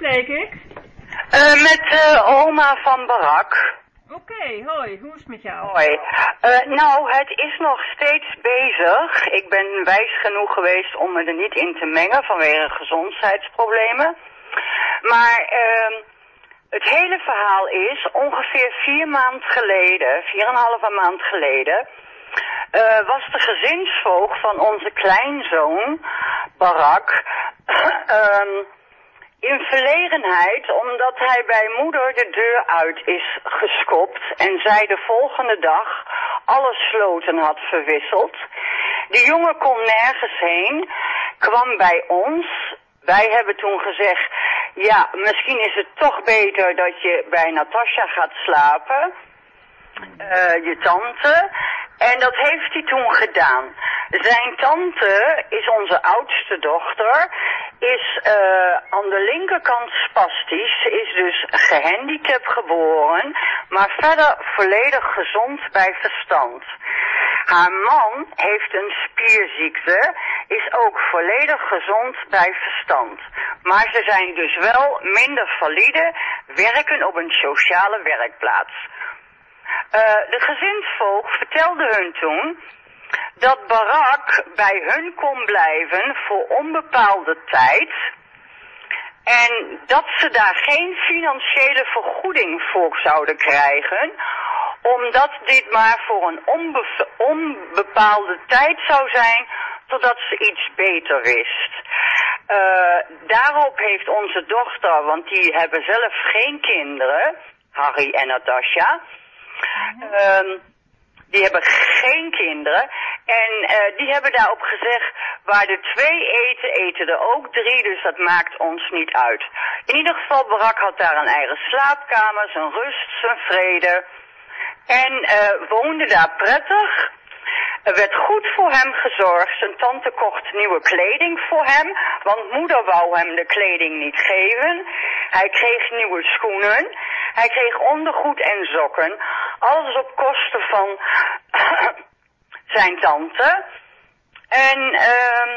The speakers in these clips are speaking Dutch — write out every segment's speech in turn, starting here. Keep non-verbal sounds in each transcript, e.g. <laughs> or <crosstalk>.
spreek ik? Uh, met uh, oma van Barak. Oké, hoi, hoe is het met jou? Hoi. Uh, nou, het is nog steeds bezig. Ik ben wijs genoeg geweest om me er niet in te mengen vanwege gezondheidsproblemen. Maar uh, het hele verhaal is, ongeveer vier maand geleden, vier en een halve maand geleden, uh, was de gezinsvoogd van onze kleinzoon, Barak, um, <clears throat> in verlegenheid omdat hij bij moeder de deur uit is geschopt en zij de volgende dag alle sloten had verwisseld. De jongen kon nergens heen, kwam bij ons. Wij hebben toen gezegd, ja, misschien is het toch beter dat je bij Natasja gaat slapen, uh, je tante. En dat heeft hij toen gedaan. Zijn tante is onze oudste dochter, is uh, aan de linkerkant spastisch, is dus gehandicapt geboren, maar verder volledig gezond bij verstand. Haar man heeft een spierziekte, is ook volledig gezond bij verstand. Maar ze zijn dus wel minder valide, werken op een sociale werkplaats. Uh, de gezinsvoogd vertelde hun toen dat Barak bij hun kon blijven voor onbepaalde tijd en dat ze daar geen financiële vergoeding voor zouden krijgen, omdat dit maar voor een onbe onbepaalde tijd zou zijn, totdat ze iets beter wist. Uh, daarop heeft onze dochter, want die hebben zelf geen kinderen, Harry en Natasja, uh, die hebben geen kinderen. En uh, die hebben daarop gezegd, waar de twee eten, eten er ook drie, dus dat maakt ons niet uit. In ieder geval, Barak had daar een eigen slaapkamer, zijn rust, zijn vrede. En uh, woonde daar prettig. Er werd goed voor hem gezorgd. Zijn tante kocht nieuwe kleding voor hem, want moeder wou hem de kleding niet geven. Hij kreeg nieuwe schoenen. Hij kreeg ondergoed en sokken. Alles op kosten van <clears throat> zijn tante. En uh,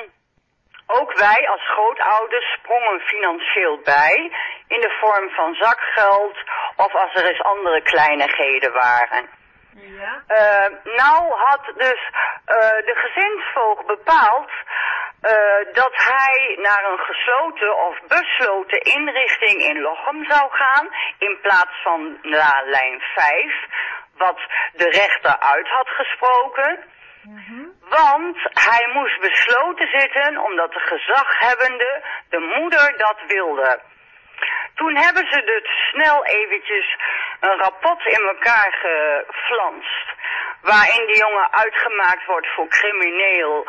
ook wij als grootouders sprongen financieel bij in de vorm van zakgeld of als er eens andere kleinigheden waren. Ja. Uh, nou had dus uh, de gezinsvoogd bepaald uh, dat hij naar een gesloten of besloten inrichting in Lochem zou gaan in plaats van naar lijn 5, wat de rechter uit had gesproken. Mm -hmm. Want hij moest besloten zitten omdat de gezaghebbende, de moeder, dat wilde. Toen hebben ze dus snel eventjes een rapport in elkaar geflanst. Waarin die jongen uitgemaakt wordt voor crimineel,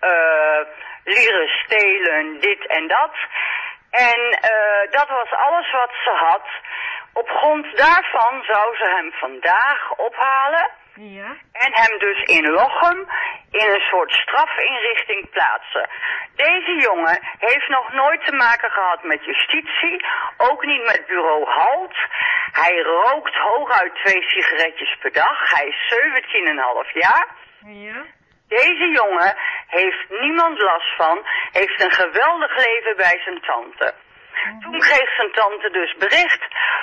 uh, lieren stelen, dit en dat. En uh, dat was alles wat ze had. Op grond daarvan zou ze hem vandaag ophalen. Ja. En hem dus in Lochem in een soort strafinrichting plaatsen. Deze jongen heeft nog nooit te maken gehad met justitie, ook niet met bureau Halt. Hij rookt hooguit twee sigaretjes per dag. Hij is 17,5 jaar. Ja. Deze jongen heeft niemand last van, heeft een geweldig leven bij zijn tante. Toen kreeg zijn tante dus bericht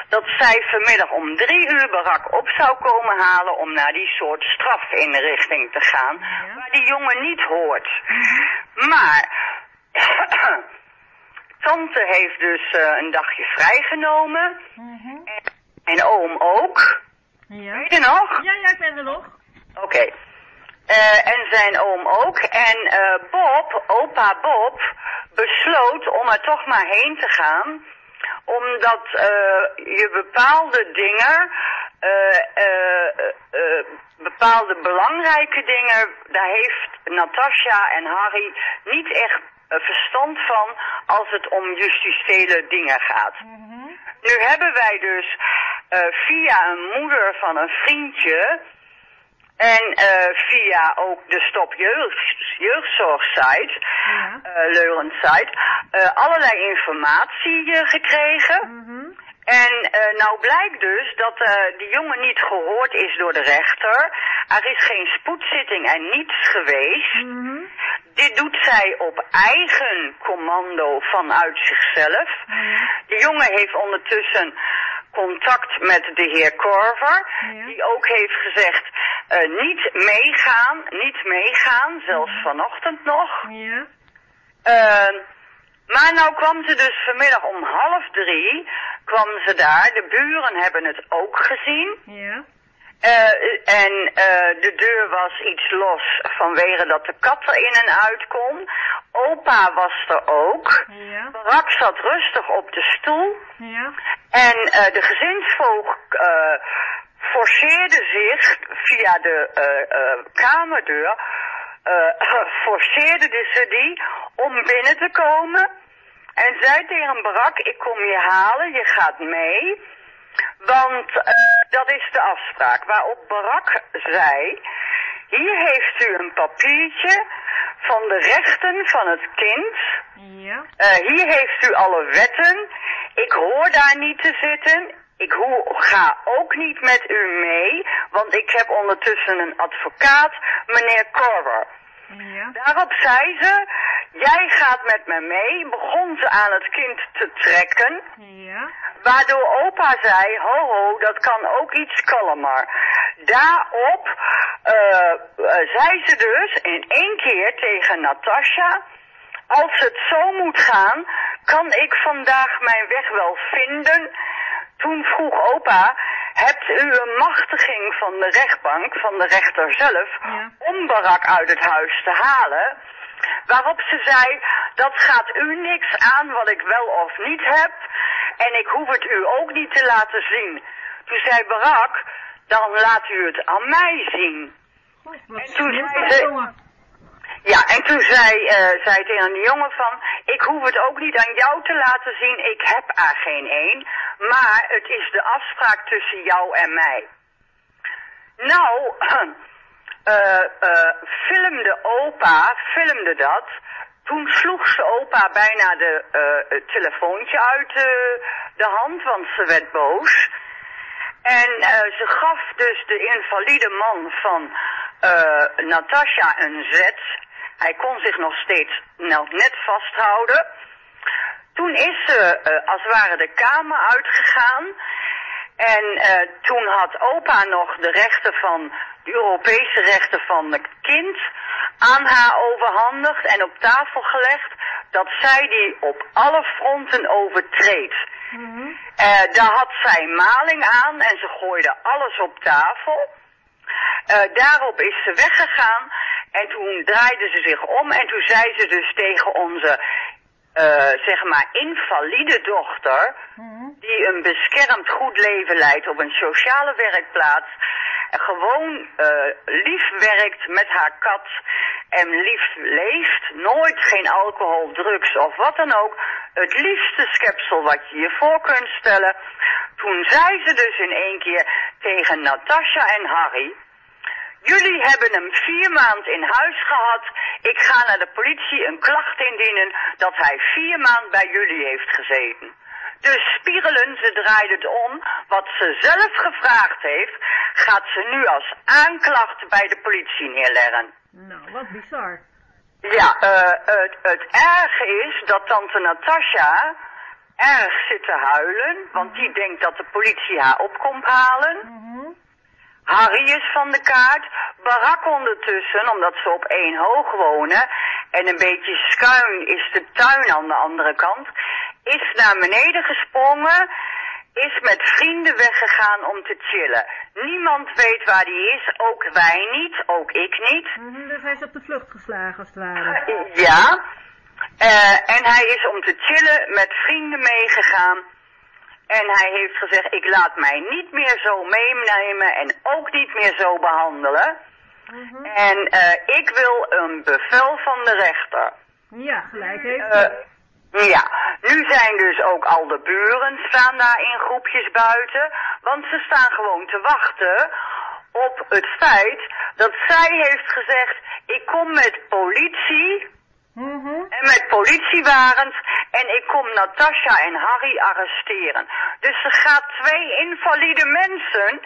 dat zij vanmiddag om drie uur Barak op zou komen halen om naar die soort strafinrichting te gaan, Ja. waar die jongen niet hoort. Maar, <clears throat> tante heeft dus uh, een dagje vrijgenomen Mhm. en oom ook. Ja. Weet je nog? Ja, ja, ik ben er nog. Oké. Uh, en zijn oom ook. En uh, Bob, opa Bob, besloot om er toch maar heen te gaan. Omdat uh, je bepaalde dingen, bepaalde belangrijke dingen, daar heeft Natasja en Harry niet echt verstand van als het om justitiële dingen gaat. Mm -hmm. Nu hebben wij dus via een moeder van een vriendje en uh, via ook de Stop Jeugd, Jeugdzorgsite, ja. uh, Leurensite, uh, allerlei informatie gekregen. Mm -hmm. En nou blijkt dus dat die jongen niet gehoord is door de rechter. Er is geen spoedzitting en niets geweest. Mm -hmm. Dit doet zij op eigen commando vanuit zichzelf. Ja. De jongen heeft ondertussen contact met de heer Corver, Ja. die ook heeft gezegd eh, niet meegaan, niet meegaan, zelfs vanochtend nog. Ja. Eh, maar nou kwam ze dus vanmiddag om half drie, kwam ze daar, de buren hebben het ook gezien. Ja. Eh, en eh, de deur was iets los vanwege dat de kat er in en uit kon. Opa was er ook. Ja. Barak zat rustig op de stoel. Ja. En eh, de gezinsvoogd eh, forceerde zich via de eh, kamerdeur, <coughs> forceerde de ze die om binnen te komen. En zei tegen Barak, ik kom je halen, je gaat mee. Want dat is de afspraak. Waarop Barak zei, hier heeft u een papiertje van de rechten van het kind. Ja. Eh, hier heeft u alle wetten. Ik hoor daar niet te zitten. Ik ga ook niet met u mee, want ik heb ondertussen een advocaat, meneer Corver. Ja. Daarop zei ze, jij gaat met me mee, begon ze aan het kind te trekken, Ja. waardoor opa zei, ho ho, dat kan ook iets kalmer. Daarop eh, eh, zei ze dus in één keer tegen Natasha, als het zo moet gaan, kan ik vandaag mijn weg wel vinden. Toen vroeg opa, hebt u een machtiging van de rechtbank, van de rechter zelf, Ja. om Barak uit het huis te halen? Waarop ze zei, dat gaat u niks aan wat ik wel of niet heb. En ik hoef het u ook niet te laten zien. Toen zei Barak, dan laat u het aan mij zien. En toen zei ze- die jongen. Ja, en toen zei, eh zei tegen de jongen van, ik hoef het ook niet aan jou te laten zien, ik heb er geen één. Maar het is de afspraak tussen jou en mij. Nou, <clears throat> filmde opa, filmde dat. Toen sloeg ze opa bijna de, eh, het telefoontje uit eh, de hand, want ze werd boos. En eh, ze gaf dus de invalide man van eh Natasha een zet. Hij kon zich nog steeds nog net vasthouden. Toen is ze eh, als het ware de kamer uitgegaan. En eh, toen had opa nog de rechten van, de Europese rechten van het kind aan haar overhandigd en op tafel gelegd dat zij die op alle fronten overtreedt. Mhm. Eh, daar had zij maling aan en ze gooide alles op tafel. Eh, daarop is ze weggegaan en toen draaide ze zich om en toen zei ze dus tegen onze, eh, zeg maar, invalide dochter, Mhm. die een beschermd goed leven leidt op een sociale werkplaats, en gewoon eh, lief werkt met haar kat en lief leeft, nooit geen alcohol, drugs of wat dan ook, het liefste schepsel wat je je voor kunt stellen. Toen zei ze dus in één keer tegen Natasha en Harry, Jullie hebben hem vier maanden in huis gehad. Ik ga naar de politie een klacht indienen dat hij vier maanden bij jullie heeft gezeten. Dus spiegelen, ze draaide het om. Wat ze zelf gevraagd heeft, gaat ze nu als aanklacht bij de politie neerleggen. Nou, wat bizar. Ja, eh, het, het erge is dat tante Natasha erg zit te huilen, want die denkt dat de politie haar op komt halen. Mhm. Harry is van de kaart. Barak ondertussen, omdat ze op één hoog wonen. En een beetje schuin is de tuin aan de andere kant. Is naar beneden gesprongen. Is met vrienden weggegaan om te chillen. Niemand weet waar die is. Ook wij niet. Ook ik niet. Mhm, Dus hij is op de vlucht geslagen, als het ware. Ja. Eh, en hij is om te chillen met vrienden meegegaan. En hij heeft gezegd, ik laat mij niet meer zo meenemen en ook niet meer zo behandelen. Mhm. En eh, ik wil een bevel van de rechter. Ja, gelijk heeft Eh, hij. ja, nu zijn dus ook al de buren staan daar in groepjes buiten. Want ze staan gewoon te wachten op het feit dat zij heeft gezegd, ik kom met politie Mhm. en met politiewagens en ik kom Natasha en Harry arresteren. Dus ze gaat twee invalide mensen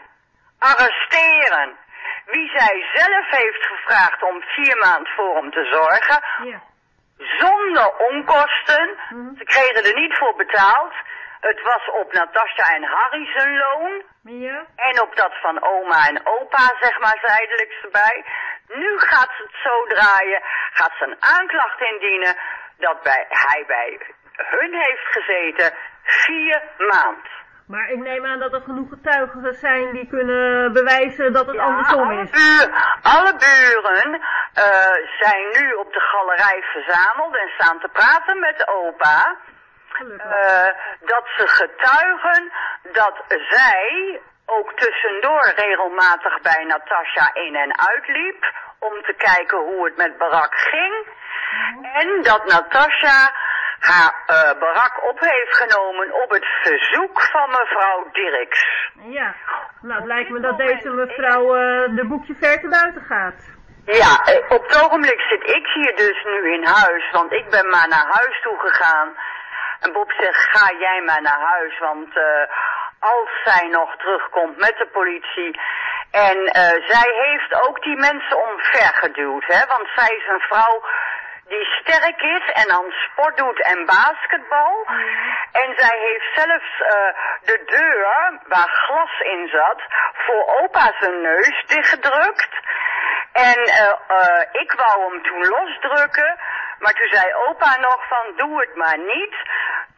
arresteren. wie zij zelf heeft gevraagd om vier maanden voor hem te zorgen, Ja. zonder onkosten. Mhm. Ze kregen er niet voor betaald. Het was op Natasja en Harry zijn loon. Ja. En op dat van oma en opa, zeg maar, zijdelijks erbij. Nu gaat ze het zo draaien, gaat ze een aanklacht indienen dat bij, hij bij hun heeft gezeten vier maanden. Maar ik neem aan dat er genoeg getuigen zijn die kunnen bewijzen dat het andersom alle, is. alle buren eh, zijn nu op de galerij verzameld en staan te praten met opa. Eh, dat ze getuigen dat zij ook tussendoor regelmatig bij Natasja in en uitliep om te kijken hoe het met Barak ging. En dat Natasja haar eh, Barak op heeft genomen op het verzoek van mevrouw Dirks. Ja. Nou, het lijkt me dat deze mevrouw eh de boekje ver te buiten gaat. Ja, eh, op het ogenblik zit ik hier dus nu in huis, want ik ben maar naar huis toe gegaan. En Bob zegt, ga jij maar naar huis, want eh, als zij nog terugkomt met de politie... En eh, zij heeft ook die mensen omver geduwd, hè, want zij is een vrouw die sterk is en aan sport doet en basketbal. En zij heeft zelfs eh, de deur waar glas in zat voor opa zijn neus dichtgedrukt. En eh, ik wou hem toen losdrukken, maar toen zei opa nog van doe het maar niet.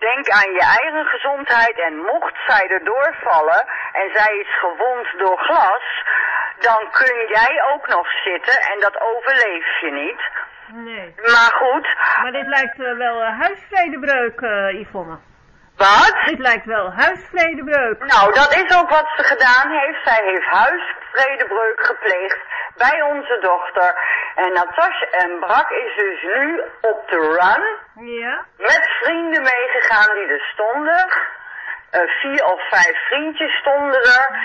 Denk aan je eigen gezondheid en mocht zij erdoor vallen en zij is gewond door glas, dan kun jij ook nog zitten en dat overleef je niet. Nee. Maar goed, Maar dit lijkt eh, wel eh, huisvredebreuk, eh Yvonne. wat? Dit lijkt wel huisvredebreuk. Nou, dat is ook wat ze gedaan heeft. Zij heeft huisvredebreuk gepleegd bij onze dochter. En Natasja en Brak is dus nu op de run. Ja. Met vrienden meegegaan die er stonden. Eh, vier of vijf vriendjes stonden er.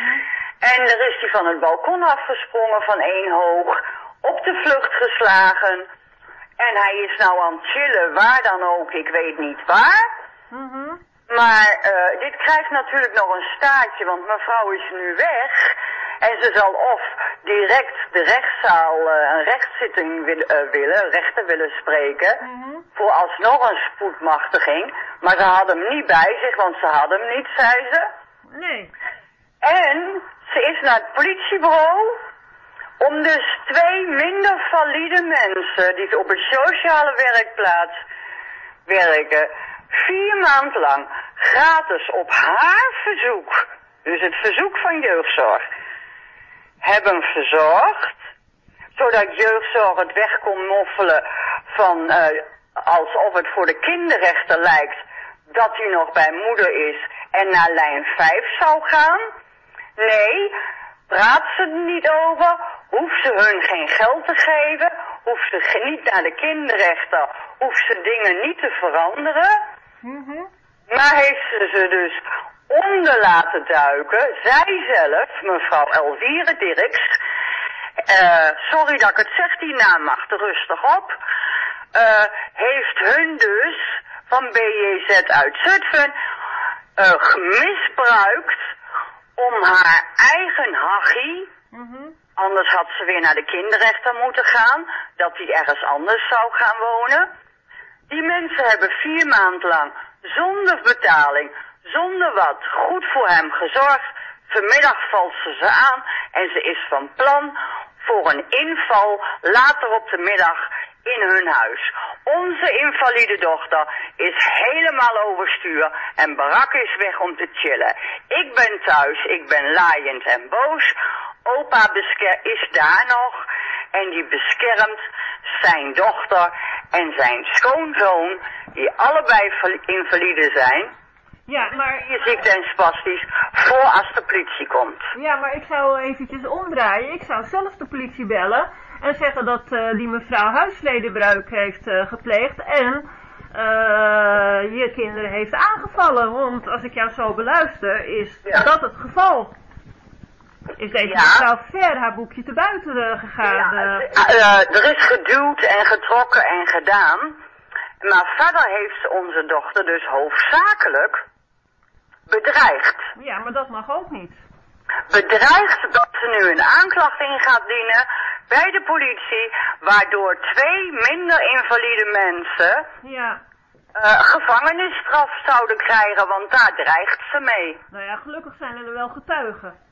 En er is hij van het balkon afgesprongen van één hoog. Op de vlucht geslagen. En hij is nou aan het chillen, waar dan ook, ik weet niet waar. Mhm. Maar eh, dit krijgt natuurlijk nog een staartje, want mevrouw is nu weg. En ze zal of direct de rechtszaal eh, een rechtszitting wil, eh, willen, een rechter willen spreken. Mhm. Voor alsnog een spoedmachtiging. Maar ze had hem niet bij zich, want ze had hem niet, zei ze. Nee. En ze is naar het politiebureau om dus twee minder valide mensen die op een sociale werkplaats werken, vier maanden lang gratis op haar verzoek, dus het verzoek van jeugdzorg, hebben verzorgd, zodat jeugdzorg het weg kon moffelen van eh, alsof het voor de kinderrechten lijkt dat hij nog bij moeder is en naar lijn 5 zou gaan. Nee, praat ze er niet over, hoeft ze hun geen geld te geven, hoeft ze niet naar de kinderrechten, hoeft ze dingen niet te veranderen. Mhm. Maar heeft ze ze dus onder laten duiken, zij zelf, mevrouw Elvire Dirks, eh, sorry dat ik het zeg, die naam mag er rustig op, eh, heeft hun dus van BJZ uit Zutphen eh, misbruikt om haar eigen hachie, Mhm. anders had ze weer naar de kinderrechten moeten gaan, dat hij ergens anders zou gaan wonen. Die mensen hebben vier maanden lang zonder betaling, zonder wat, goed voor hem gezorgd. Vanmiddag valt ze ze aan en ze is van plan voor een inval later op de middag in hun huis. Onze invalide dochter is helemaal overstuur en Barak is weg om te chillen. Ik ben thuis, ik ben laaiend en boos. Opa is daar nog en die beschermt zijn dochter en zijn schoonzoon, die allebei val- invalide zijn, Ja, maar, ziek en spastisch, voor als de politie komt. ja, maar ik zou eventjes omdraaien. Ik zou zelf de politie bellen en zeggen dat eh, die mevrouw huisvredebruik heeft eh, gepleegd en eh, je kinderen heeft aangevallen. Want als ik jou zo beluister, is Ja. dat het geval. Is deze Ja. mevrouw ver haar boekje te buiten gegaan. Ja, er is geduwd en getrokken en gedaan. Maar verder heeft ze onze dochter dus hoofdzakelijk bedreigd. ja, maar dat mag ook niet. bedreigt dat ze nu een aanklacht in gaat dienen bij de politie, waardoor twee minder invalide mensen Ja. eh, gevangenisstraf zouden krijgen, want daar dreigt ze mee. Nou ja, gelukkig zijn er wel getuigen.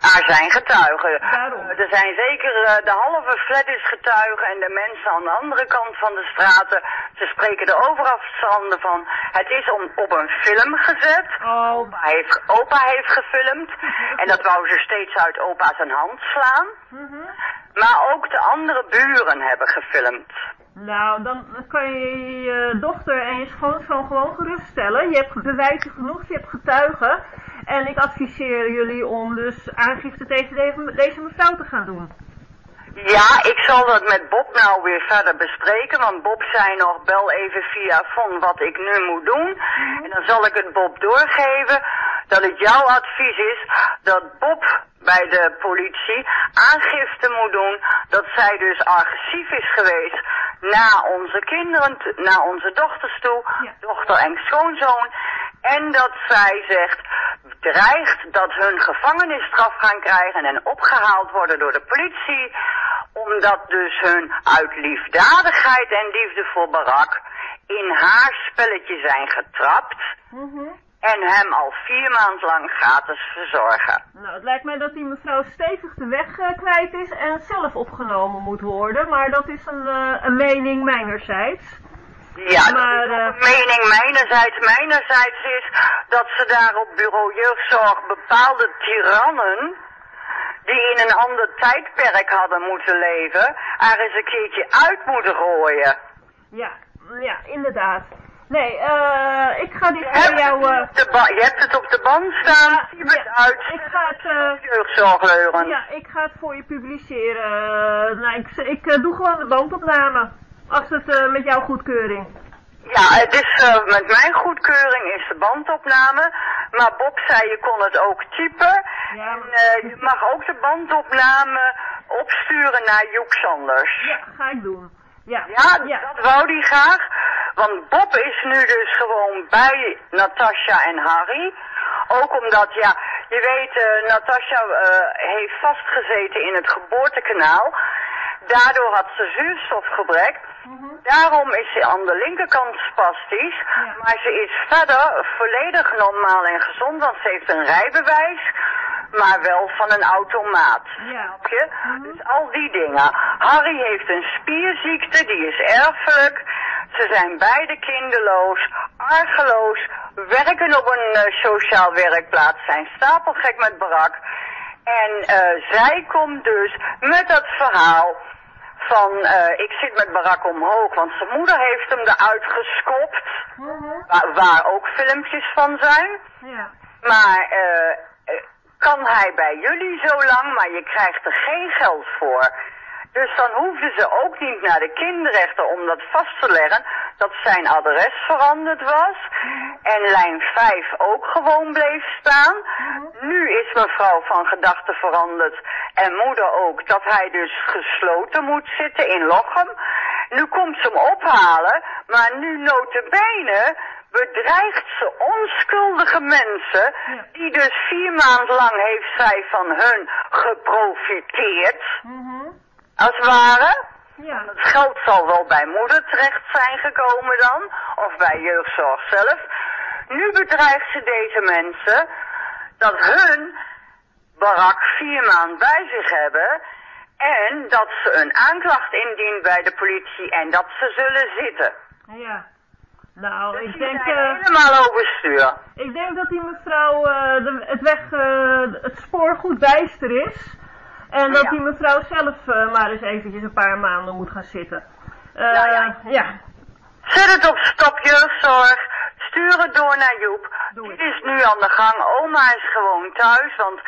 Er zijn getuigen. Daarom. Eh, er zijn zeker eh, de halve flat is getuigen en de mensen aan de andere kant van de straten. Ze spreken er overafstanden van. Het is om, op een film gezet. Oh, Opa heeft, opa heeft gefilmd. <laughs> En dat wou ze steeds uit opa zijn hand slaan. mhm. Maar ook de andere buren hebben gefilmd. Nou, dan kan je je dochter en je schoonzoon gewoon geruststellen. Je hebt bewijzen genoeg, je hebt getuigen. En ik adviseer jullie om dus aangifte tegen deze, mevrouw te gaan doen. Ja, ik zal dat met Bob nou weer verder bespreken, want Bob zei nog, bel even via Von wat ik nu moet doen. En dan zal ik het Bob doorgeven dat het jouw advies is dat Bob bij de politie aangifte moet doen dat zij dus agressief is geweest naar onze kinderen, naar onze dochters toe, Ja. dochter en schoonzoon. En dat zij zegt, dreigt dat hun gevangenisstraf gaan krijgen en opgehaald worden door de politie. Omdat dus hun uit liefdadigheid en liefde voor Barak in haar spelletje zijn getrapt. Mhm. En hem al vier maanden lang gratis verzorgen. Nou, het lijkt mij dat die mevrouw stevig de weg eh, kwijt is en zelf opgenomen moet worden. Maar dat is een, eh, een mening mijnerzijds. Ja, Maar, eh, mening mijnerzijds. Mijnerzijds is dat ze daar op bureau jeugdzorg bepaalde tirannen die in een ander tijdperk hadden moeten leven, er eens een keertje uit moeten gooien. Ja, ja, inderdaad. Nee, eh, ik ga dit Je voor jou... ba- je hebt het op de band staan, Ja, ja, uit, ik ga het, eh, jeugdzorgleuren. ja, ik ga het voor je publiceren. Nou, ik, ik doe gewoon de bandopname. Als het eh, met jouw goedkeuring. Ja, het is eh, met mijn goedkeuring is de bandopname, maar Bob zei je kon het ook typen. Ja, En eh, je mag ook de bandopname opsturen naar Joek Sanders. Ja, ga ik doen. Ja, Ja, dat wou hij graag. Want Bob is nu dus gewoon bij Natasha en Harry. Ook omdat, ja, je weet, eh, Natasha eh, heeft vastgezeten in het geboortekanaal. Daardoor had ze zuurstofgebrek. Mhm. Daarom is ze aan de linkerkant spastisch. Ja. Maar ze is verder volledig normaal en gezond, want ze heeft een rijbewijs. Maar wel van een automaat. Ja. Snap je? Mhm. Dus al die dingen. Harry heeft een spierziekte, die is erfelijk. Ze zijn beide kinderloos, argeloos, werken op een eh, sociaal werkplaats, zijn stapelgek met Barak. En eh, zij komt dus met dat verhaal van, eh, ik zit met Barak omhoog, want zijn moeder heeft hem eruit geskopt. Mhm. Waar, waar ook filmpjes van zijn. Ja. Maar eh, kan hij bij jullie zo lang, maar je krijgt er geen geld voor. Dus dan hoefden ze ook niet naar de kinderrechter om dat vast te leggen dat zijn adres veranderd was. En lijn 5 ook gewoon bleef staan. Nu is mevrouw van gedachten veranderd en moeder ook dat hij dus gesloten moet zitten in Lochem. Nu komt ze hem ophalen, maar nu notabene bedreigt ze onschuldige mensen, die dus vier maanden lang heeft zij van hun geprofiteerd, Mhm. als het ware. Ja. Het geld zal wel bij moeder terecht zijn gekomen dan, of bij jeugdzorg zelf. Nu bedreigt ze deze mensen dat hun barak vier maanden bij zich hebben en dat ze een aanklacht indient bij de politie en dat ze zullen zitten. Ja. Nou, ik Die denk, eh, helemaal overstuur. ik denk dat die mevrouw eh, de, het weg, eh, het spoor goed bijster is. En dat Ja. die mevrouw zelf eh, maar eens eventjes een paar maanden moet gaan zitten. Eh, Nou ja. ja. Zet het op stop jeugdzorg. Stuur het door naar Joep. Doe het. is nu aan de gang. Oma is gewoon thuis. Want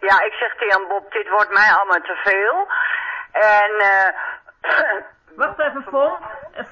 ja, ik zeg tegen Bob, dit wordt mij allemaal te veel. En eh <clears throat> Wacht even, Von. Eh,